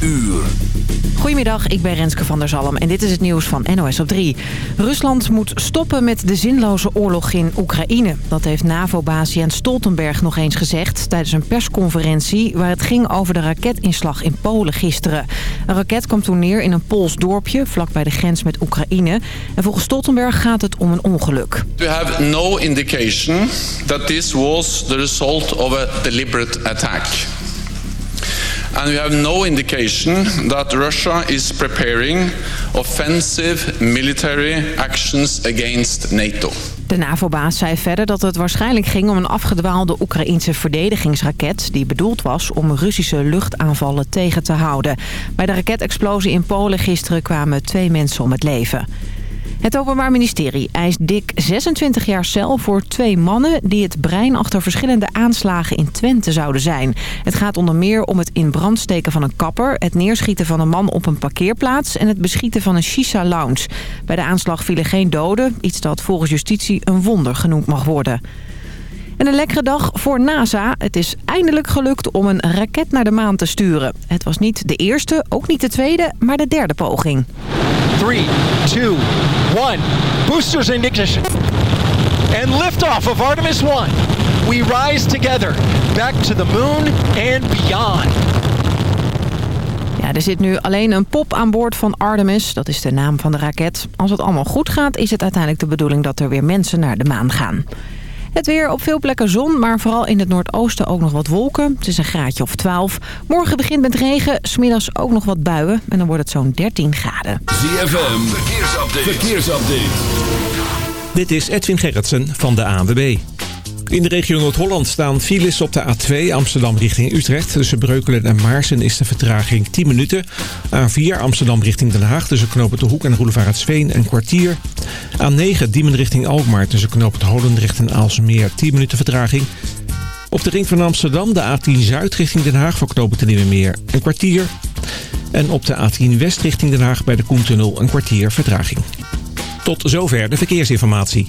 uur. Goedemiddag, ik ben Renske van der Zalm en dit is het nieuws van NOS op 3. Rusland moet stoppen met de zinloze oorlog in Oekraïne. Dat heeft NAVO-baas Jens Stoltenberg nog eens gezegd... tijdens een persconferentie waar het ging over de raketinslag in Polen gisteren. Een raket kwam toen neer in een Pools dorpje vlakbij de grens met Oekraïne. En volgens Stoltenberg gaat het om een ongeluk. We have no indication that this was the result of a deliberate attack. And we have no indication that Russia is preparing offensive military actions against NATO. De NAVO-baas zei verder dat het waarschijnlijk ging om een afgedwaalde Oekraïnse verdedigingsraket... die bedoeld was om Russische luchtaanvallen tegen te houden. Bij de raketexplosie in Polen gisteren kwamen twee mensen om het leven. Het Openbaar Ministerie eist dik 26 jaar cel voor twee mannen... die het brein achter verschillende aanslagen in Twente zouden zijn. Het gaat onder meer om het in brand steken van een kapper... het neerschieten van een man op een parkeerplaats... en het beschieten van een shisha-lounge. Bij de aanslag vielen geen doden, iets dat volgens justitie een wonder genoemd mag worden. En een lekkere dag voor NASA. Het is eindelijk gelukt om een raket naar de maan te sturen. Het was niet de eerste, ook niet de tweede, maar de derde poging. 3, 2, 1. Boosters in ignition. And liftoff of Artemis 1. We rise together. Back to the moon and beyond. Ja, er zit nu alleen een pop aan boord van Artemis. Dat is de naam van de raket. Als het allemaal goed gaat, is het uiteindelijk de bedoeling dat er weer mensen naar de maan gaan. Het weer op veel plekken zon, maar vooral in het noordoosten ook nog wat wolken. Het is een graadje of 12. Morgen begint met regen, smiddags ook nog wat buien. En dan wordt het zo'n 13 graden. ZFM, verkeersupdate. verkeersupdate. Dit is Edwin Gerritsen van de ANWB. In de regio Noord-Holland staan files op de A2 Amsterdam richting Utrecht. Tussen Breukelen en Maarsen is de vertraging 10 minuten. A4 Amsterdam richting Den Haag tussen Knoop de Hoek en Roelevaretsveen een kwartier. A9 Diemen richting Alkmaar tussen Knoop het Holendrecht en Aalsmeer 10 minuten vertraging. Op de ring van Amsterdam de A10 Zuid richting Den Haag voor Knoop het Meer een kwartier. En op de A10 West richting Den Haag bij de Koentunnel een kwartier vertraging. Tot zover de verkeersinformatie.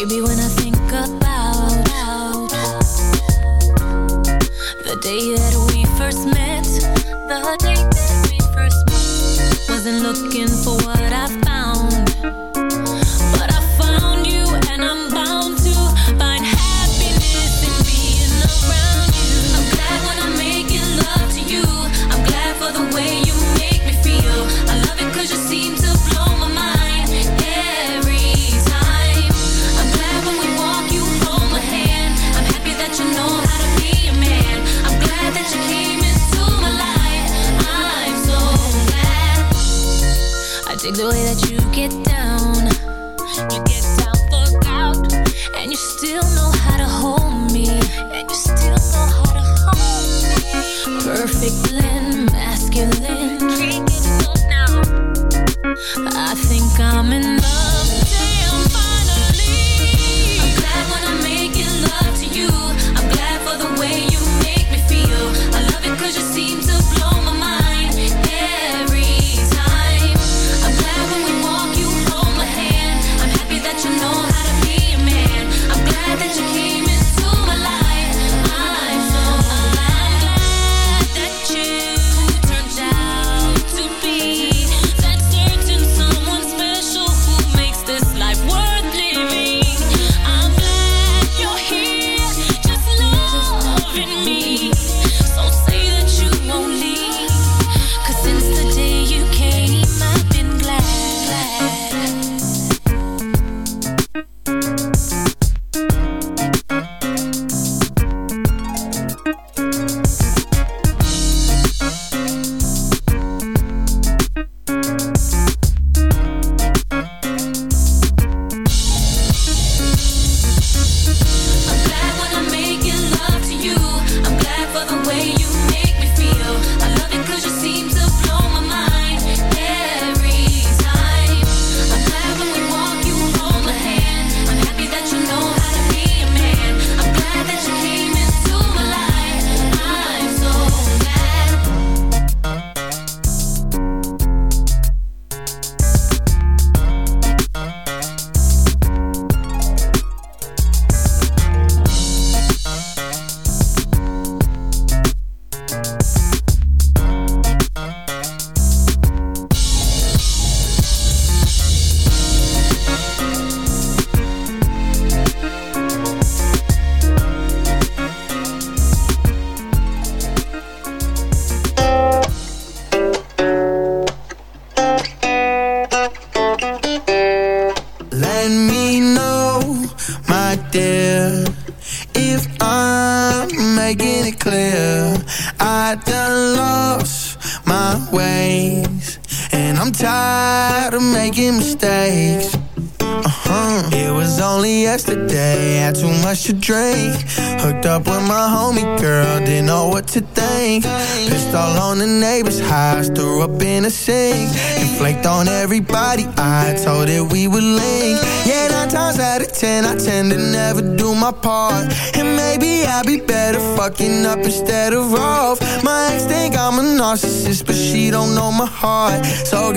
Baby, when I think about the day that we first met, the day that we first met, wasn't looking for what I found, The way that you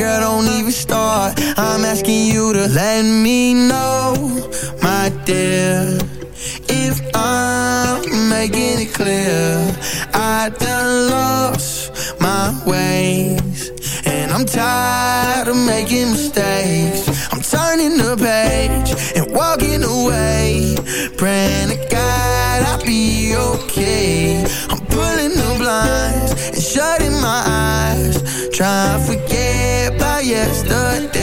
girl, don't even start. I'm asking you to let me know, my dear If I'm making it clear. I done lost my ways And I'm tired of making mistakes. I'm turning the page and walking away. Praying to God I'll be okay. I'm pulling the blinds and shutting my eyes. Trying to forget yesterday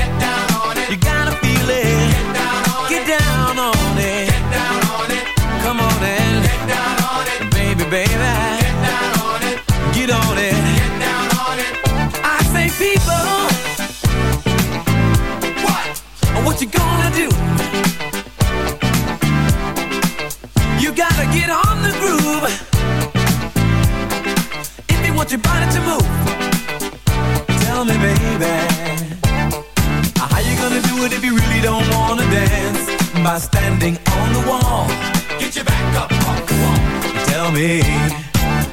You gotta get on the groove. If your body to move Tell me, baby How you gonna do it if you really don't wanna dance? By standing on the wall. Get your back up Tell me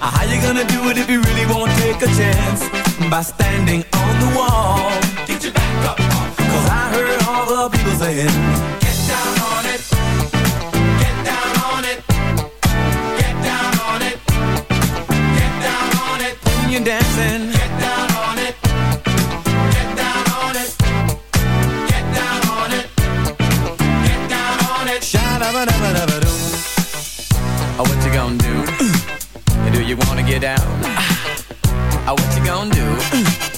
How you gonna do it if you really won't take a chance? By standing on the wall of people saying, get down on it. Get down on it. Get down on it. Get down on it. When you're dancing. Oh, what you gonna do? do you wanna get down? Oh, what you gonna do?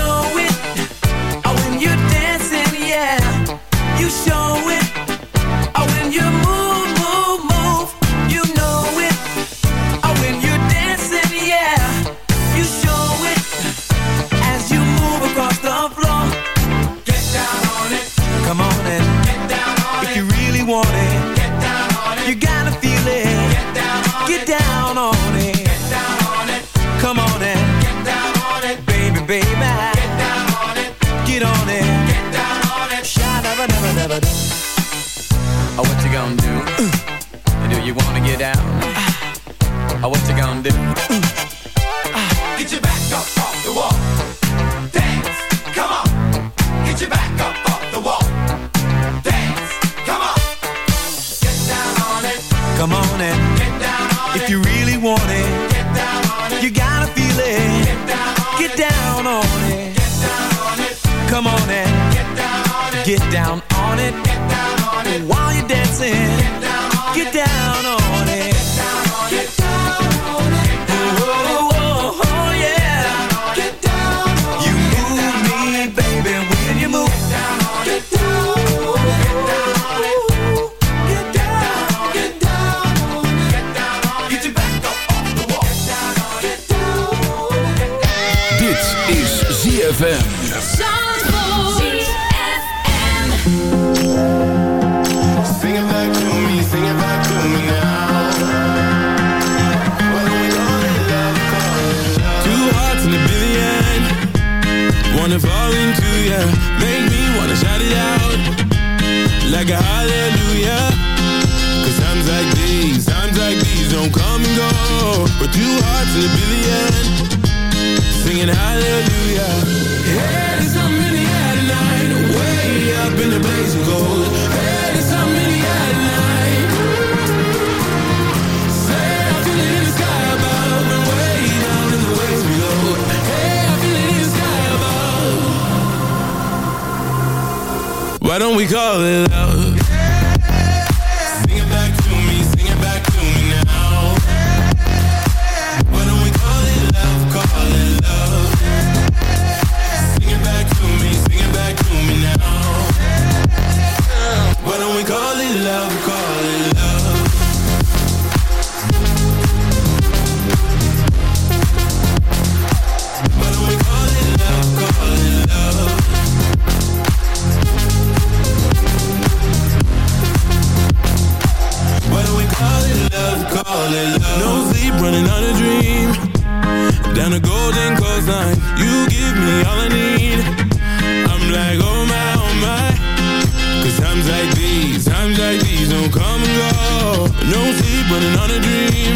times like these don't come and go. No sleep running on a dream.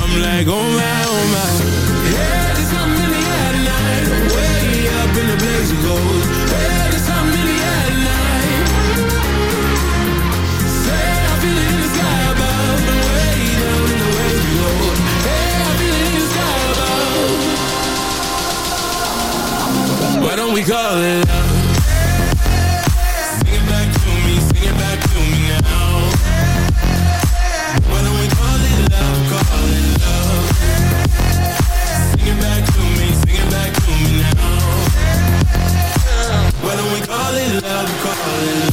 I'm like oh my oh my. Yeah there's something in the air tonight. Way up in the blaze of gold there's something in the air tonight. Say I feel it in the sky above. Way down in the below Hey I feel it in the sky above. Why don't we call it love love calling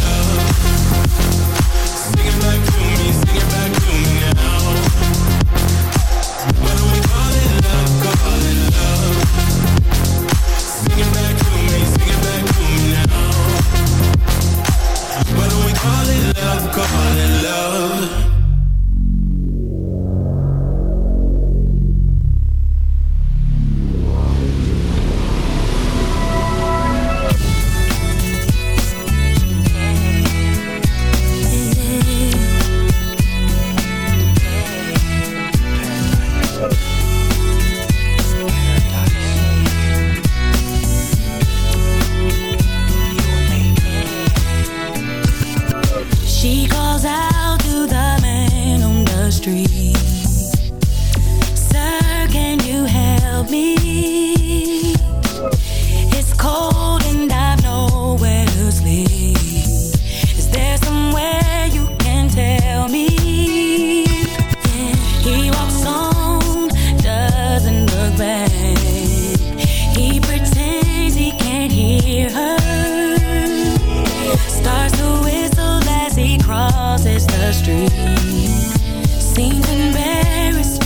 He pretends he can't hear her. Starts to whistle as he crosses the street. Seems embarrassed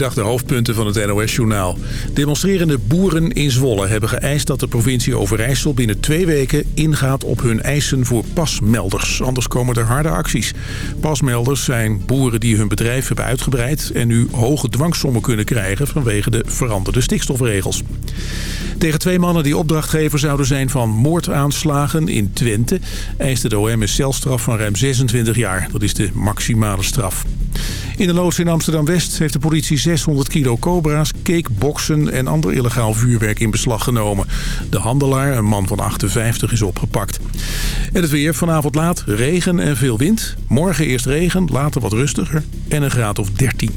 De hoofdpunten van het NOS-journaal. Demonstrerende boeren in Zwolle hebben geëist dat de provincie Overijssel binnen twee weken ingaat op hun eisen voor pasmelders. Anders komen er harde acties. Pasmelders zijn boeren die hun bedrijf hebben uitgebreid en nu hoge dwangsommen kunnen krijgen vanwege de veranderde stikstofregels. Tegen twee mannen die opdrachtgever zouden zijn van moordaanslagen in Twente... eiste de OM een celstraf van ruim 26 jaar. Dat is de maximale straf. In de loods in Amsterdam-West heeft de politie 600 kilo cobra's, cakeboxen en ander illegaal vuurwerk in beslag genomen. De handelaar, een man van 58, is opgepakt. En het weer vanavond laat, regen en veel wind. Morgen eerst regen, later wat rustiger en een graad of 13.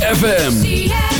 ZFM.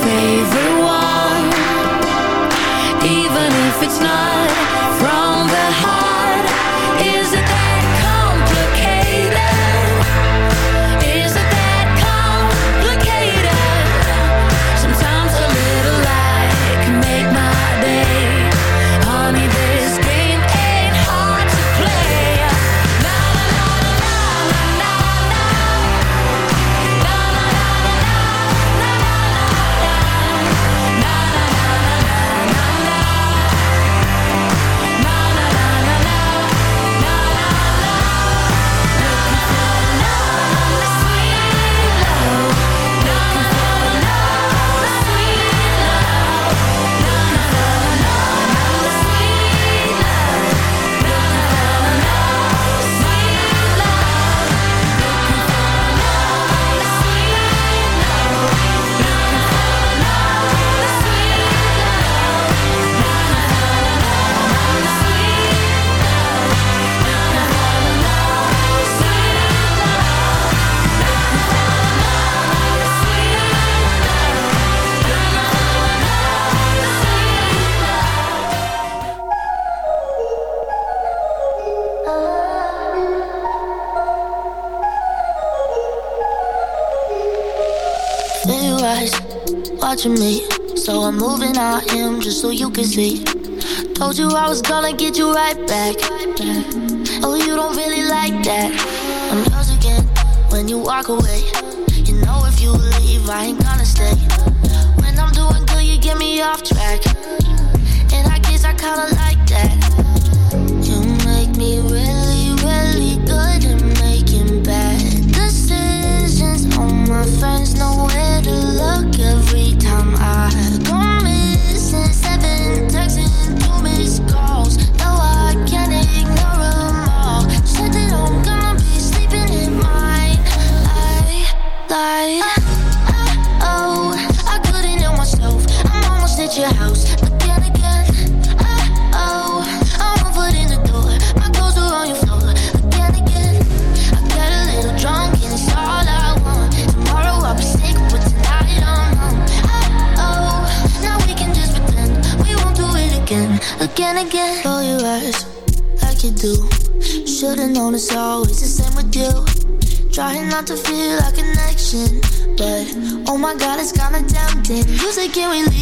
favorite. just so you can see. Told you I was gonna get you right back. Oh, you don't really like that. I'm yours again when you walk away. You know if you leave, I ain't gonna stay. can we leave?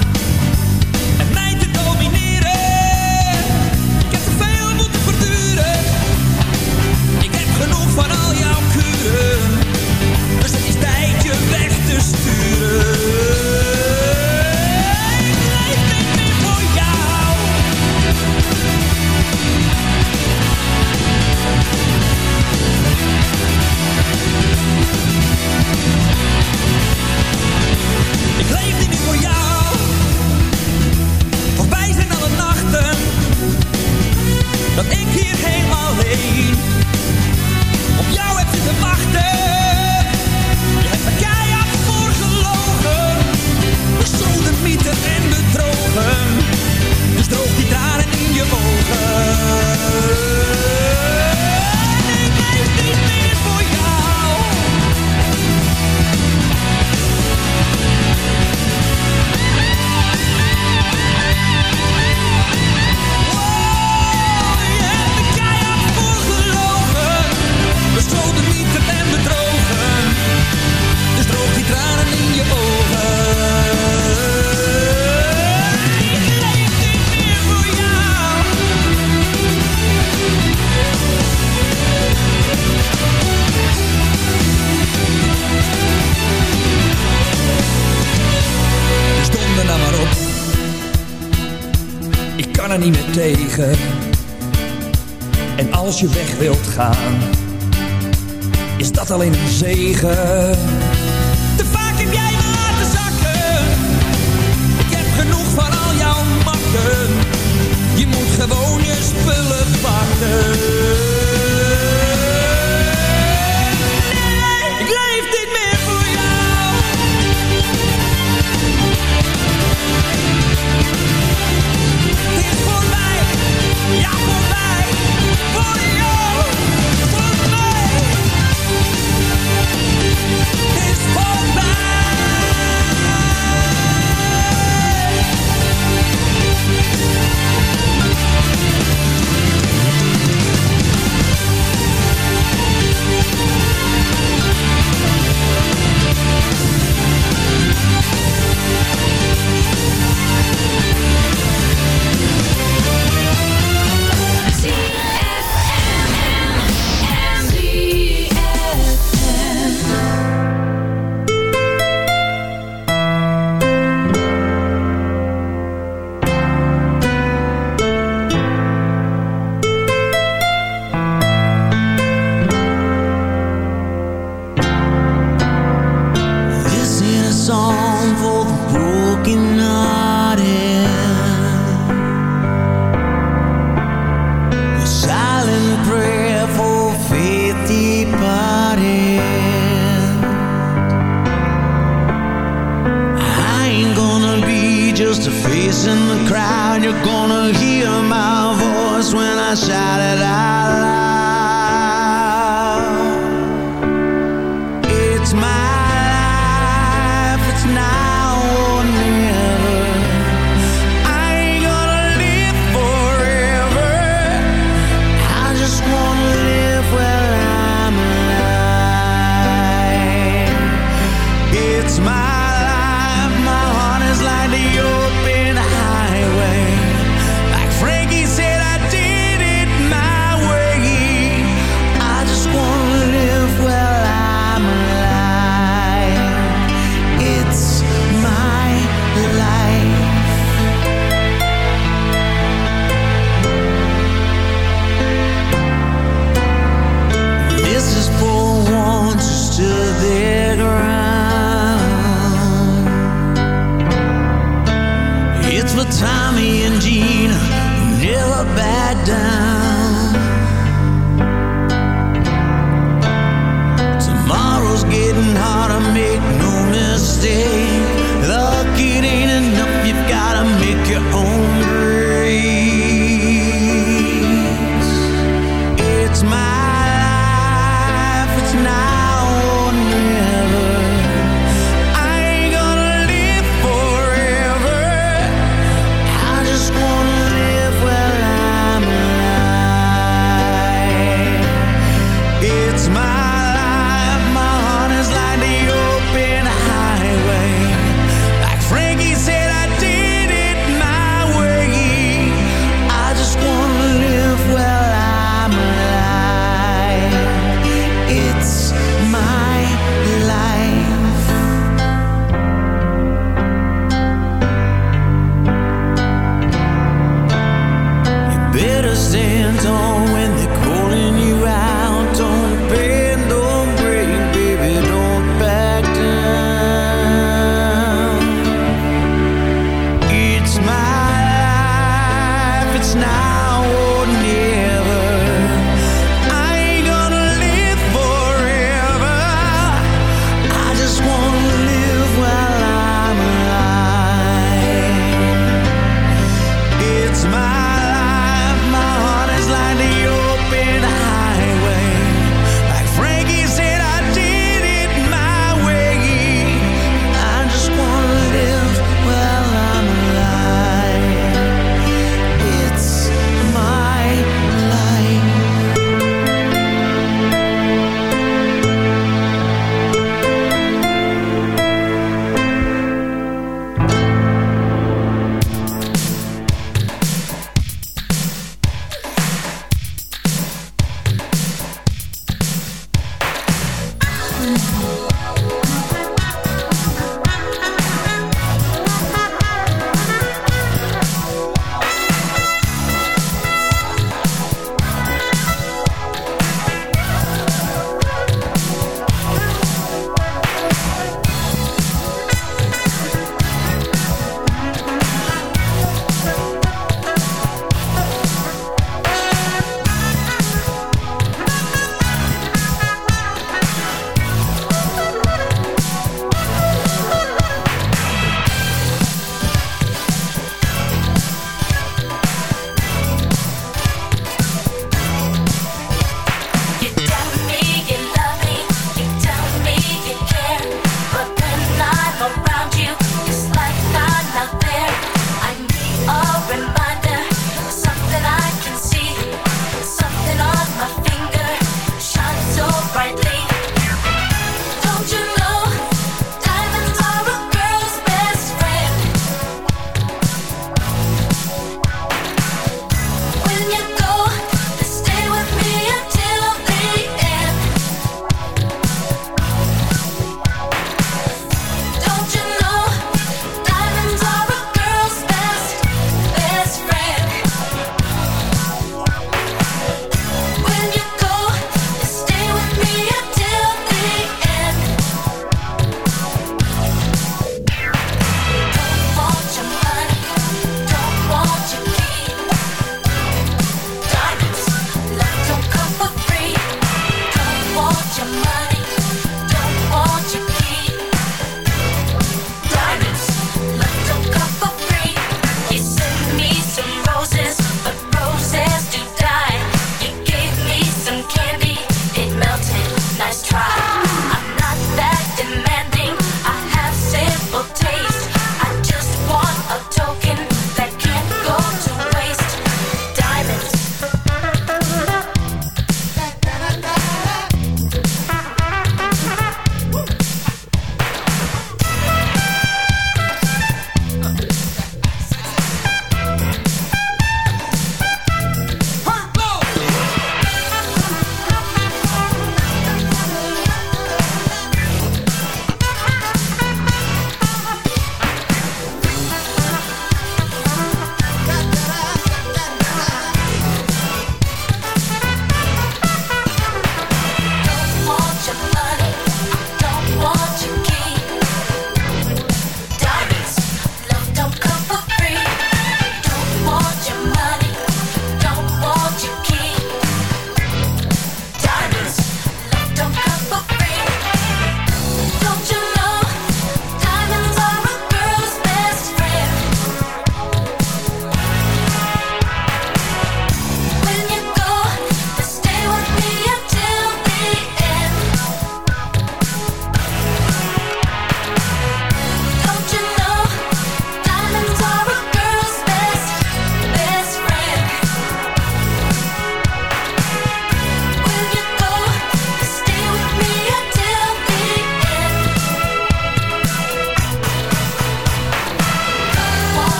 van al jouw kuren. Dus het is tijd je weg te sturen.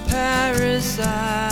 Island.